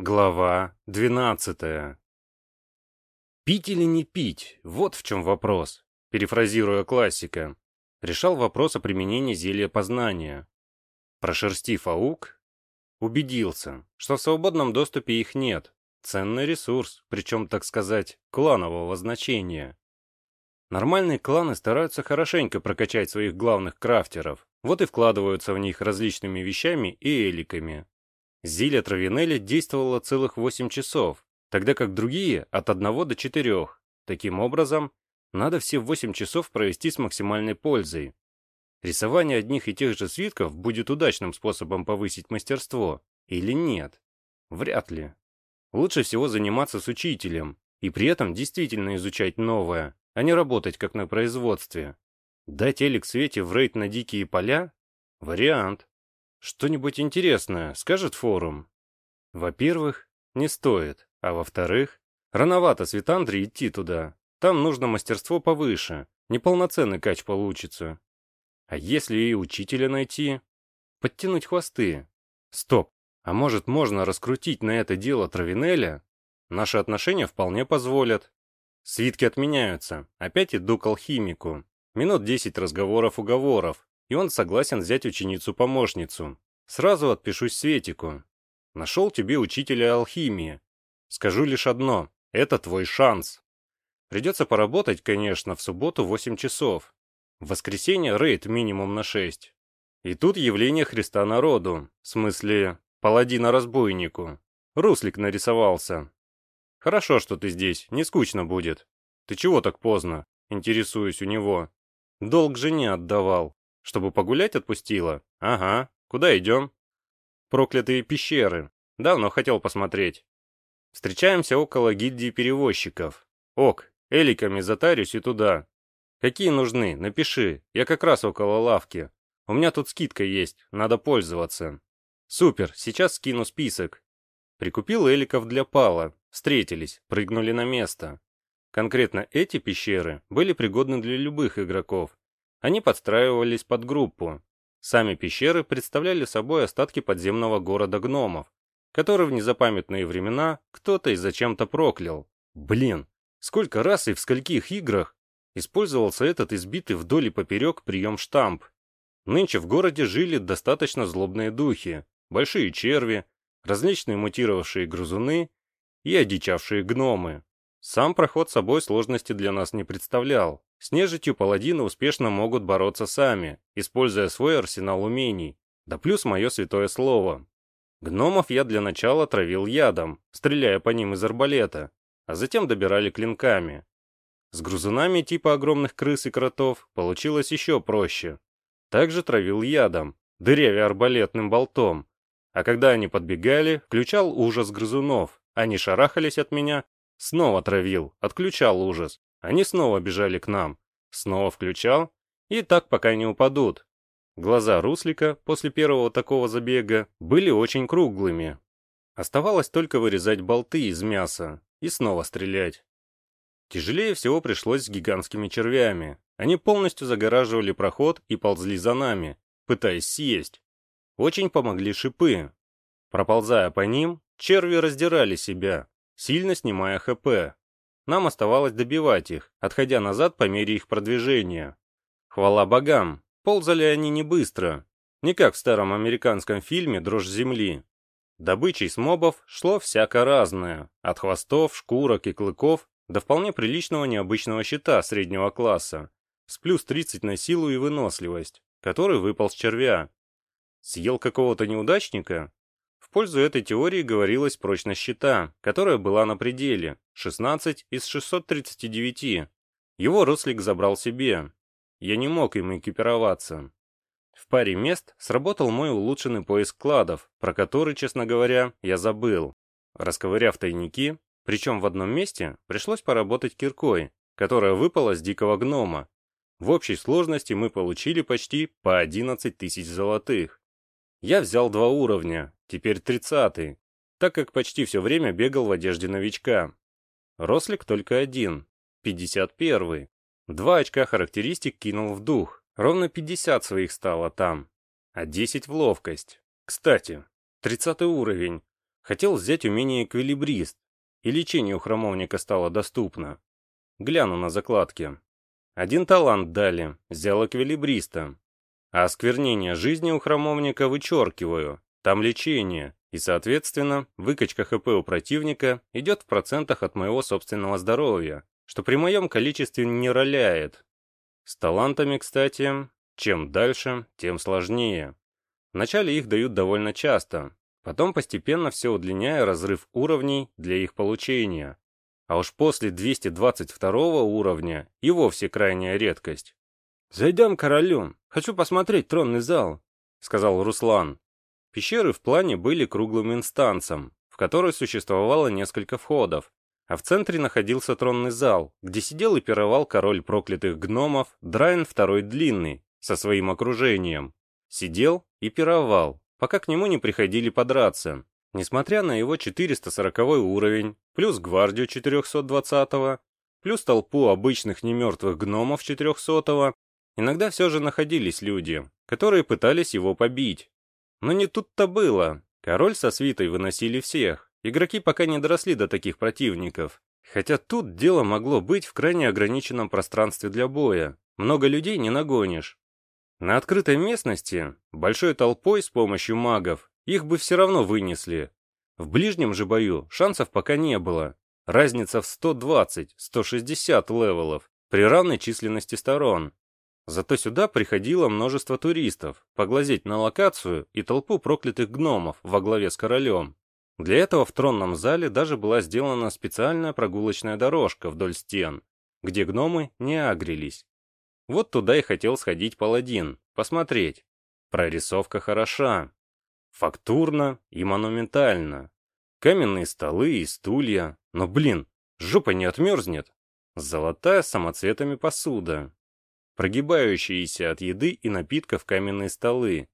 Глава 12. Пить или не пить? Вот в чем вопрос. Перефразируя классика. Решал вопрос о применении зелья познания. Прошерстив аук, убедился, что в свободном доступе их нет. Ценный ресурс, причем, так сказать, кланового значения. Нормальные кланы стараются хорошенько прокачать своих главных крафтеров, вот и вкладываются в них различными вещами и эликами. Зелье Травинелли действовало целых 8 часов, тогда как другие — от 1 до 4. Таким образом, надо все 8 часов провести с максимальной пользой. Рисование одних и тех же свитков будет удачным способом повысить мастерство, или нет? Вряд ли. Лучше всего заниматься с учителем, и при этом действительно изучать новое, а не работать как на производстве. Дать Элик Свете в рейд на дикие поля? Вариант. Что-нибудь интересное, скажет форум? Во-первых, не стоит, а во-вторых, рановато Светандре идти туда. Там нужно мастерство повыше, неполноценный кач получится. А если и учителя найти? Подтянуть хвосты. Стоп, а может можно раскрутить на это дело Травинеля? Наши отношения вполне позволят. Свитки отменяются, опять иду к алхимику. Минут десять разговоров-уговоров, и он согласен взять ученицу-помощницу. Сразу отпишусь Светику. Нашел тебе учителя алхимии. Скажу лишь одно, это твой шанс. Придется поработать, конечно, в субботу 8 часов. В воскресенье рейд минимум на 6. И тут явление Христа народу, в смысле, паладина-разбойнику. Руслик нарисовался. Хорошо, что ты здесь, не скучно будет. Ты чего так поздно? Интересуюсь у него. Долг жене отдавал. Чтобы погулять отпустила? Ага. Куда идем? Проклятые пещеры. Давно хотел посмотреть. Встречаемся около гильдии перевозчиков. Ок, эликами затарюсь и туда. Какие нужны? Напиши. Я как раз около лавки. У меня тут скидка есть, надо пользоваться. Супер, сейчас скину список. Прикупил эликов для пала. Встретились, прыгнули на место. Конкретно эти пещеры были пригодны для любых игроков, они подстраивались под группу. Сами пещеры представляли собой остатки подземного города гномов, который в незапамятные времена кто-то и зачем-то проклял. Блин, сколько раз и в скольких играх использовался этот избитый вдоль и поперек прием штамп. Нынче в городе жили достаточно злобные духи, большие черви, различные мутировавшие грызуны и одичавшие гномы. Сам проход собой сложности для нас не представлял. С нежитью паладины успешно могут бороться сами, используя свой арсенал умений, да плюс мое святое слово. Гномов я для начала травил ядом, стреляя по ним из арбалета, а затем добирали клинками. С грузунами типа огромных крыс и кротов получилось еще проще. Также травил ядом, дырявя арбалетным болтом. А когда они подбегали, включал ужас грызунов. Они шарахались от меня, снова травил, отключал ужас. Они снова бежали к нам. Снова включал. И так пока не упадут. Глаза Руслика после первого такого забега были очень круглыми. Оставалось только вырезать болты из мяса и снова стрелять. Тяжелее всего пришлось с гигантскими червями. Они полностью загораживали проход и ползли за нами, пытаясь съесть. Очень помогли шипы. Проползая по ним, черви раздирали себя, сильно снимая ХП. Нам оставалось добивать их, отходя назад по мере их продвижения. Хвала богам, ползали они не быстро, не как в старом американском фильме «Дрожь земли». Добычей с мобов шло всяко разное, от хвостов, шкурок и клыков до вполне приличного необычного щита среднего класса, с плюс 30 на силу и выносливость, который выпал с червя. Съел какого-то неудачника? В пользу этой теории говорилась прочность щита, которая была на пределе, 16 из 639. Его Рослик забрал себе. Я не мог им экипироваться. В паре мест сработал мой улучшенный поиск кладов, про который, честно говоря, я забыл. Расковыряв тайники, причем в одном месте пришлось поработать киркой, которая выпала с дикого гнома. В общей сложности мы получили почти по 11 тысяч золотых. Я взял два уровня, теперь тридцатый, так как почти все время бегал в одежде новичка. Рослик только один, пятьдесят первый. Два очка характеристик кинул в дух, ровно пятьдесят своих стало там, а десять в ловкость. Кстати, тридцатый уровень. Хотел взять умение эквилибрист, и лечение у храмовника стало доступно. Гляну на закладки. Один талант дали, взял эквилибриста. А осквернение жизни у храмовника вычеркиваю, там лечение, и, соответственно, выкачка ХП у противника идет в процентах от моего собственного здоровья, что при моем количестве не роляет. С талантами, кстати, чем дальше, тем сложнее. Вначале их дают довольно часто, потом постепенно все удлиняя разрыв уровней для их получения. А уж после 222 уровня и вовсе крайняя редкость. «Зайдем королю, хочу посмотреть тронный зал», — сказал Руслан. Пещеры в плане были круглым инстансом, в которой существовало несколько входов, а в центре находился тронный зал, где сидел и пировал король проклятых гномов Драйн второй Длинный со своим окружением. Сидел и пировал, пока к нему не приходили подраться. Несмотря на его 440 уровень, плюс гвардию 420, плюс толпу обычных немертвых гномов 400, иногда все же находились люди, которые пытались его побить, но не тут-то было. Король со свитой выносили всех. Игроки пока не доросли до таких противников. Хотя тут дело могло быть в крайне ограниченном пространстве для боя. Много людей не нагонишь. На открытой местности, большой толпой с помощью магов, их бы все равно вынесли. В ближнем же бою шансов пока не было. Разница в 120-160 левелов при равной численности сторон. Зато сюда приходило множество туристов, поглазеть на локацию и толпу проклятых гномов во главе с королем. Для этого в тронном зале даже была сделана специальная прогулочная дорожка вдоль стен, где гномы не агрились. Вот туда и хотел сходить паладин, посмотреть. Прорисовка хороша. Фактурно и монументально. Каменные столы и стулья. Но, блин, жопа не отмерзнет. Золотая с самоцветами посуда прогибающиеся от еды и напитков каменные столы,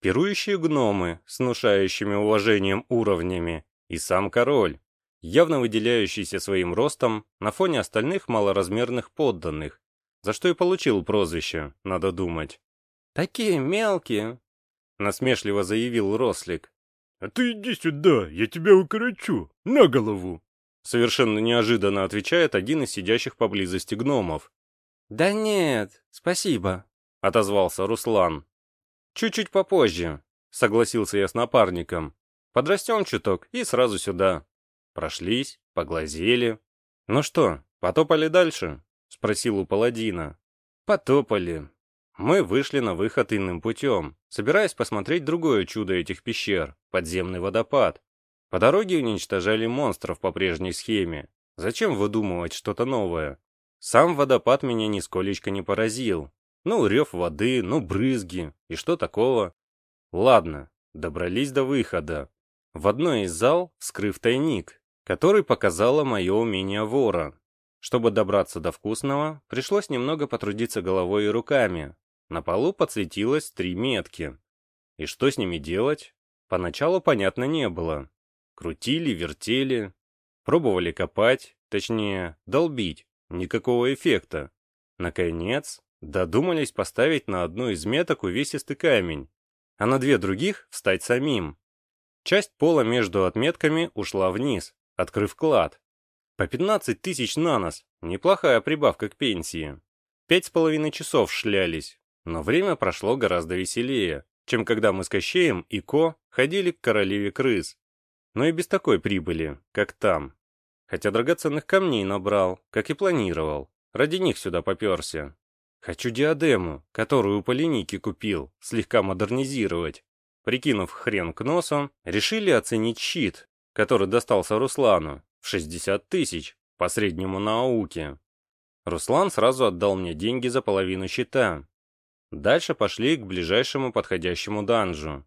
пирующие гномы с внушающими уважением уровнями, и сам король, явно выделяющийся своим ростом на фоне остальных малоразмерных подданных, за что и получил прозвище, надо думать. «Такие мелкие!» — насмешливо заявил Рослик. «А ты иди сюда, я тебя укорочу, на голову!» Совершенно неожиданно отвечает один из сидящих поблизости гномов, «Да нет, спасибо», — отозвался Руслан. «Чуть-чуть попозже», — согласился я с напарником. «Подрастем чуток и сразу сюда». Прошлись, поглазели. «Ну что, потопали дальше?» — спросил у паладина. «Потопали». Мы вышли на выход иным путем, собираясь посмотреть другое чудо этих пещер — подземный водопад. По дороге уничтожали монстров по прежней схеме. Зачем выдумывать что-то новое? Сам водопад меня нисколечко не поразил. Ну, рев воды, ну, брызги. И что такого? Ладно, добрались до выхода. В одной из зал вскрыв тайник, который показало мое умение вора. Чтобы добраться до вкусного, пришлось немного потрудиться головой и руками. На полу подсветилось три метки. И что с ними делать? Поначалу понятно не было. Крутили, вертели, пробовали копать, точнее, долбить. Никакого эффекта. Наконец, додумались поставить на одну из меток увесистый камень, а на две других встать самим. Часть пола между отметками ушла вниз, открыв клад. По 15 тысяч на нос, неплохая прибавка к пенсии. Пять с половиной часов шлялись, но время прошло гораздо веселее, чем когда мы с Кощеем и Ко ходили к королеве крыс. Но и без такой прибыли, как там. Хотя драгоценных камней набрал, как и планировал. Ради них сюда поперся. Хочу диадему, которую у Полиники купил, слегка модернизировать. Прикинув хрен к носу, решили оценить щит, который достался Руслану, в 60 тысяч, по среднему науке. Руслан сразу отдал мне деньги за половину щита. Дальше пошли к ближайшему подходящему данжу.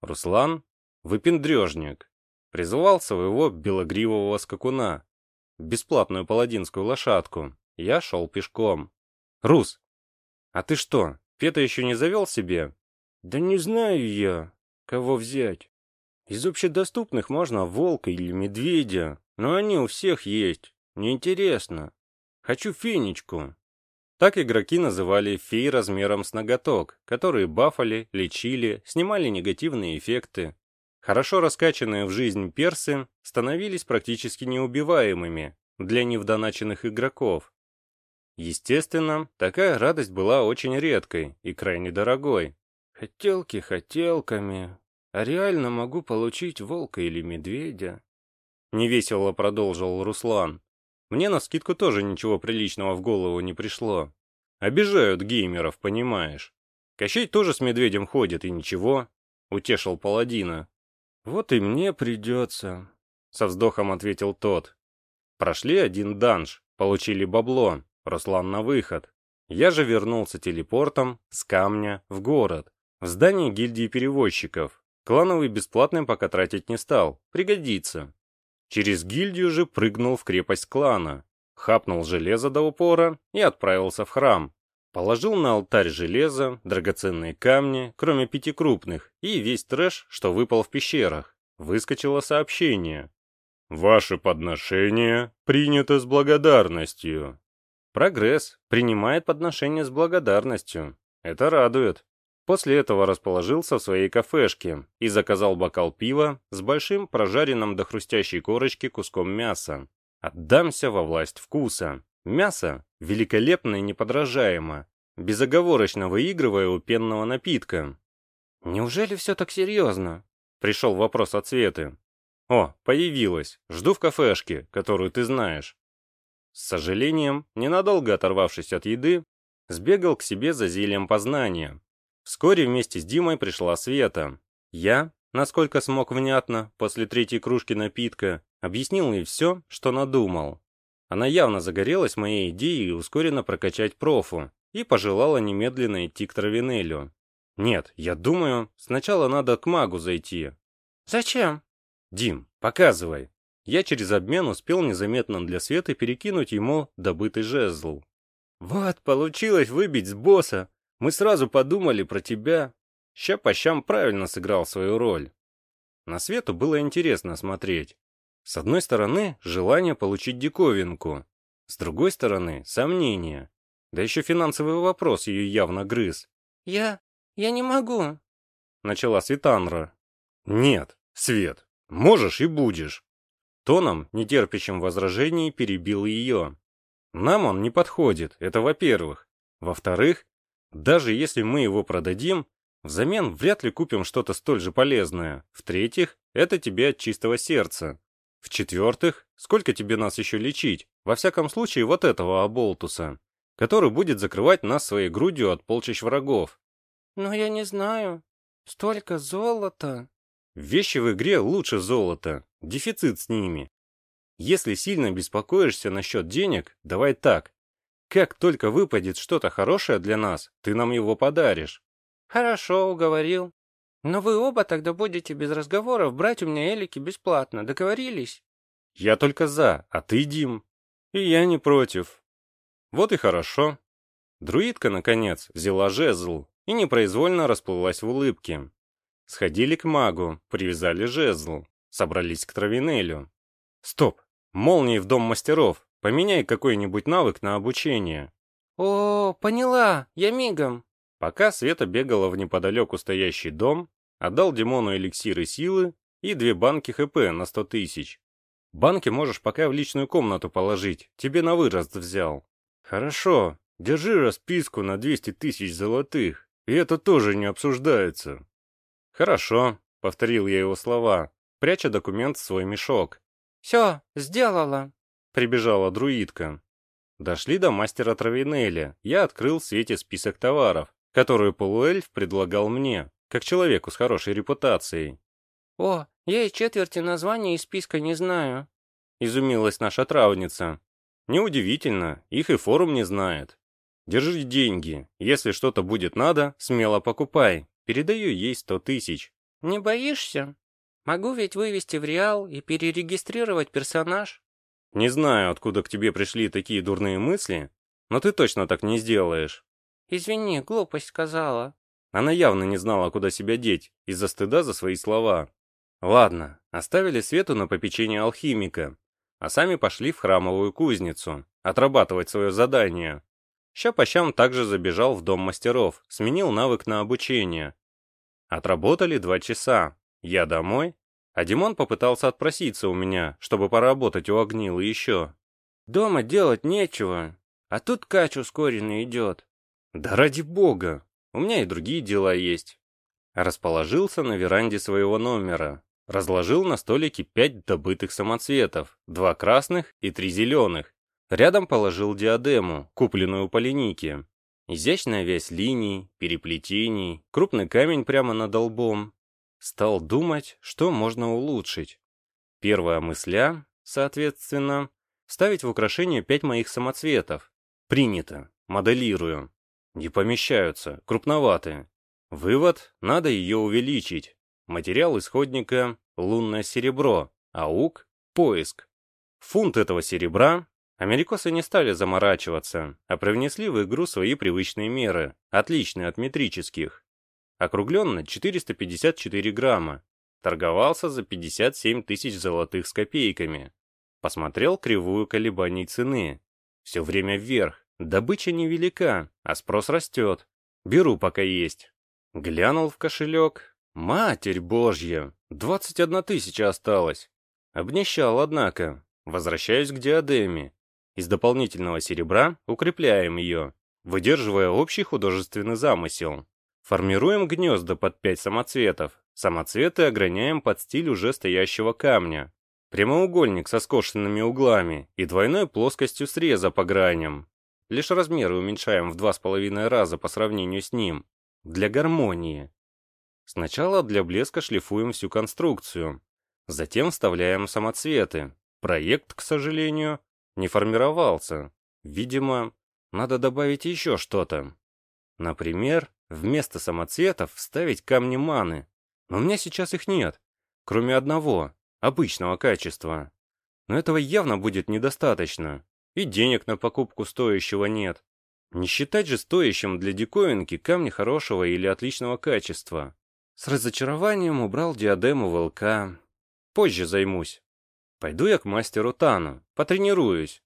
Руслан — выпендрежник, Призывал своего белогривого скакуна, бесплатную паладинскую лошадку. Я шел пешком. «Рус, а ты что, Пета еще не завел себе?» «Да не знаю я, кого взять. Из общедоступных можно волка или медведя, но они у всех есть. Неинтересно. Хочу фенечку». Так игроки называли фей размером с ноготок, которые бафали, лечили, снимали негативные эффекты, Хорошо раскачанные в жизнь персы становились практически неубиваемыми для невдоначенных игроков. Естественно, такая радость была очень редкой и крайне дорогой. Хотелки хотелками, а реально могу получить волка или медведя. Невесело продолжил Руслан. Мне на скидку тоже ничего приличного в голову не пришло. Обижают геймеров, понимаешь. Кощей тоже с медведем ходит, и ничего. Утешил паладина. Вот и мне придется. Со вздохом ответил тот. Прошли один данж, получили бабло, Руслан на выход. Я же вернулся телепортом с камня в город, в здание гильдии перевозчиков. Клановый бесплатный пока тратить не стал, пригодится. Через гильдию же прыгнул в крепость клана, хапнул железо до упора и отправился в храм. Положил на алтарь железо, драгоценные камни, кроме пяти крупных, и весь трэш, что выпал в пещерах. Выскочило сообщение. «Ваше подношение принято с благодарностью». Прогресс принимает подношение с благодарностью. Это радует. После этого расположился в своей кафешке и заказал бокал пива с большим прожаренным до хрустящей корочки куском мяса. Отдамся во власть вкуса. Мясо великолепно и неподражаемо, безоговорочно выигрывая у пенного напитка. «Неужели все так серьезно?» Пришел вопрос от Светы. «О, появилась. Жду в кафешке, которую ты знаешь». С сожалением, ненадолго оторвавшись от еды, сбегал к себе за зельем познания. Вскоре вместе с Димой пришла Света. Я, насколько смог внятно, после третьей кружки напитка, объяснил ей все, что надумал. Она явно загорелась моей идеей ускоренно прокачать профу и пожелала немедленно идти к Травинелю. Нет, я думаю, сначала надо к магу зайти. Зачем? Дим, показывай. Я через обмен успел незаметно для Светы перекинуть ему добытый жезл. «Вот, получилось выбить с босса. Мы сразу подумали про тебя. Ща по щам правильно сыграл свою роль». На Свету было интересно смотреть. С одной стороны, желание получить диковинку. С другой стороны, сомнения. Да еще финансовый вопрос ее явно грыз. «Я... я не могу», — начала Светанра. «Нет, Свет, можешь и будешь. Тоном, нетерпящим возражений, перебил ее. Нам он не подходит, это во-первых. Во-вторых, даже если мы его продадим, взамен вряд ли купим что-то столь же полезное. В-третьих, это тебе от чистого сердца. В-четвертых, сколько тебе нас еще лечить? Во всяком случае, вот этого оболтуса, который будет закрывать нас своей грудью от полчищ врагов. Но я не знаю. Столько золота. Вещи в игре лучше золота, дефицит с ними. Если сильно беспокоишься насчет денег, давай так. Как только выпадет что-то хорошее для нас, ты нам его подаришь. Хорошо, уговорил. Но вы оба тогда будете без разговоров брать у меня элики бесплатно, договорились? Я только за, а ты, Дим? И я не против. Вот и хорошо. Друидка, наконец, взяла жезл и непроизвольно расплылась в улыбке. Сходили к магу, привязали жезл, собрались к Травинелю. Стоп, молнии в дом мастеров, поменяй какой-нибудь навык на обучение. О, поняла, я мигом. Пока Света бегала в неподалеку стоящий дом, отдал Димону эликсиры силы и две банки ХП на сто тысяч. Банки можешь пока в личную комнату положить, тебе на вырост взял. Хорошо, держи расписку на 200 тысяч золотых, и это тоже не обсуждается. «Хорошо», — повторил я его слова, пряча документ в свой мешок. «Все, сделала», — прибежала друидка. Дошли до мастера Травинеля. Я открыл в свете список товаров, которые полуэльф предлагал мне, как человеку с хорошей репутацией. «О, я и четверти названий из списка не знаю», — изумилась наша травница. «Неудивительно, их и форум не знает. Держи деньги, если что-то будет надо, смело покупай, Передаю ей сто тысяч. Не боишься? Могу ведь вывести в Реал и перерегистрировать персонаж. Не знаю, откуда к тебе пришли такие дурные мысли, но ты точно так не сделаешь. Извини, глупость сказала. Она явно не знала, куда себя деть, из-за стыда за свои слова. Ладно, оставили Свету на попечение алхимика, а сами пошли в храмовую кузницу, отрабатывать свое задание. Ща также забежал в дом мастеров, сменил навык на обучение. Отработали два часа. Я домой, а Димон попытался отпроситься у меня, чтобы поработать у Огнилы еще. Дома делать нечего, а тут кач ускоренный идет. Да ради бога, у меня и другие дела есть. Расположился на веранде своего номера. Разложил на столике пять добытых самоцветов, два красных и три зеленых. Рядом положил диадему, купленную по линейке. Изящная вязь линий, переплетений, крупный камень прямо над долбом. Стал думать, что можно улучшить. Первая мысля, соответственно, ставить в украшение пять моих самоцветов. Принято. Моделирую. Не помещаются, крупноватые. Вывод – надо ее увеличить. Материал исходника – лунное серебро, аук – поиск. Фунт этого серебра Америкосы не стали заморачиваться, а привнесли в игру свои привычные меры, отличные от метрических. Округленно 454 грамма. Торговался за 57 тысяч золотых с копейками. Посмотрел кривую колебаний цены. Все время вверх. Добыча невелика, а спрос растет. Беру, пока есть. Глянул в кошелек. Матерь Божья! 21 тысяча осталось. Обнищал, однако. Возвращаюсь к диадеме. Из дополнительного серебра укрепляем ее, выдерживая общий художественный замысел. Формируем гнезда под пять самоцветов. Самоцветы ограняем под стиль уже стоящего камня. Прямоугольник со скошенными углами и двойной плоскостью среза по граням. Лишь размеры уменьшаем в два с половиной раза по сравнению с ним. Для гармонии. Сначала для блеска шлифуем всю конструкцию. Затем вставляем самоцветы. Проект, к сожалению, не формировался. Видимо, надо добавить еще что-то. Например, вместо самоцветов вставить камни маны. Но у меня сейчас их нет, кроме одного, обычного качества. Но этого явно будет недостаточно. И денег на покупку стоящего нет. Не считать же стоящим для диковинки камни хорошего или отличного качества. С разочарованием убрал диадему волка. Позже займусь. Пойду я к мастеру Тану, потренируюсь.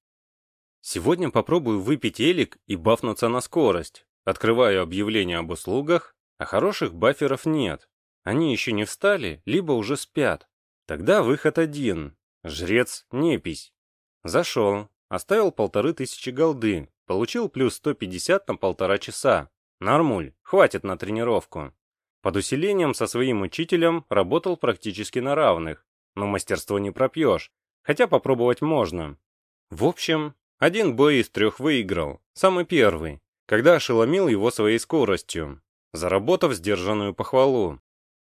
Сегодня попробую выпить элик и бафнуться на скорость. Открываю объявление об услугах, а хороших баферов нет. Они еще не встали, либо уже спят. Тогда выход один. Жрец Непись. Зашел, оставил полторы тысячи голды, получил плюс 150 на полтора часа. Нормуль, хватит на тренировку. Под усилением со своим учителем работал практически на равных, но мастерство не пропьешь, хотя попробовать можно. В общем, один бой из трех выиграл, самый первый, когда ошеломил его своей скоростью, заработав сдержанную похвалу.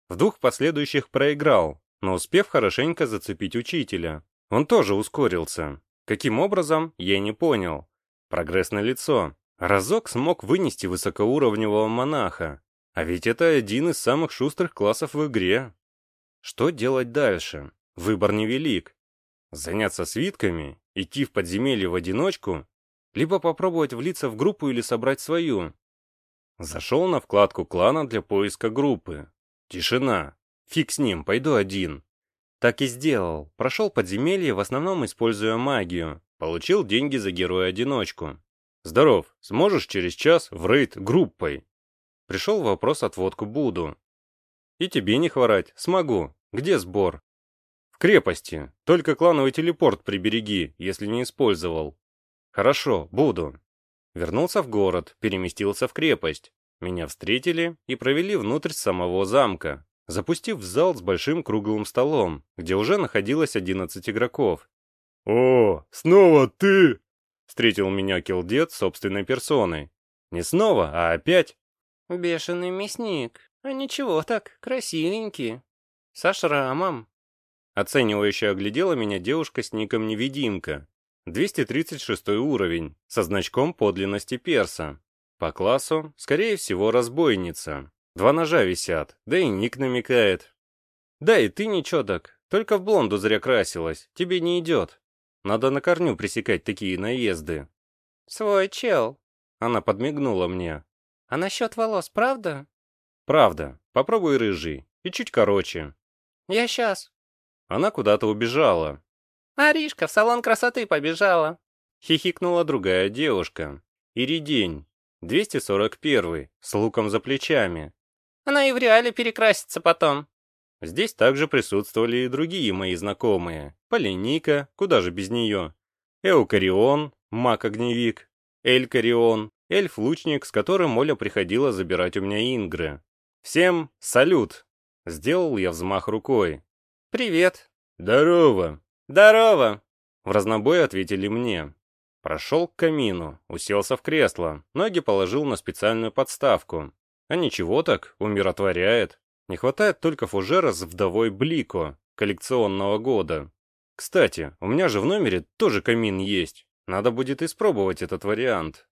В двух последующих проиграл, но успев хорошенько зацепить учителя. Он тоже ускорился. Каким образом, я не понял. Прогресс на лицо. Разок смог вынести высокоуровневого монаха. А ведь это один из самых шустрых классов в игре. Что делать дальше? Выбор невелик. Заняться свитками, идти в подземелье в одиночку, либо попробовать влиться в группу или собрать свою. Зашел на вкладку клана для поиска группы. Тишина. Фиг с ним, пойду один. Так и сделал. Прошел подземелье, в основном используя магию. Получил деньги за героя-одиночку. Здоров, сможешь через час в рейд группой? Пришел вопрос отводку Буду. И тебе не хворать, смогу. Где сбор? В крепости. Только клановый телепорт прибереги, если не использовал. Хорошо, буду. Вернулся в город, переместился в крепость. Меня встретили и провели внутрь самого замка, запустив в зал с большим круглым столом, где уже находилось 11 игроков. «О, снова ты!» — встретил меня Килдет собственной персоной. Не снова, а опять. «Бешеный мясник. А ничего так, красивенький. Со шрамом». Оценивающе оглядела меня девушка с ником Невидимка. 236 уровень, со значком подлинности перса. По классу, скорее всего, разбойница. Два ножа висят, да и ник намекает. Да и ты ничего так, только в блонду зря красилась, тебе не идет. Надо на корню пресекать такие наезды. Свой чел. Она подмигнула мне. А насчет волос, правда? Правда. Попробуй рыжий. И чуть короче. Я сейчас. Она куда-то убежала. Аришка в салон красоты побежала. Хихикнула другая девушка. Иридень. 241 с луком за плечами. Она и в реале перекрасится потом. Здесь также присутствовали и другие мои знакомые. Полиника, куда же без нее. Эукарион, маг-огневик, Элькарион, эльф-лучник, с которым Оля приходила забирать у меня ингры. Всем салют! Сделал я взмах рукой. «Привет!» «Здорово!» «Здорово!» В разнобой ответили мне. Прошел к камину, уселся в кресло, ноги положил на специальную подставку. А ничего так, умиротворяет. Не хватает только фужера с вдовой Блико, коллекционного года. Кстати, у меня же в номере тоже камин есть. Надо будет испробовать этот вариант.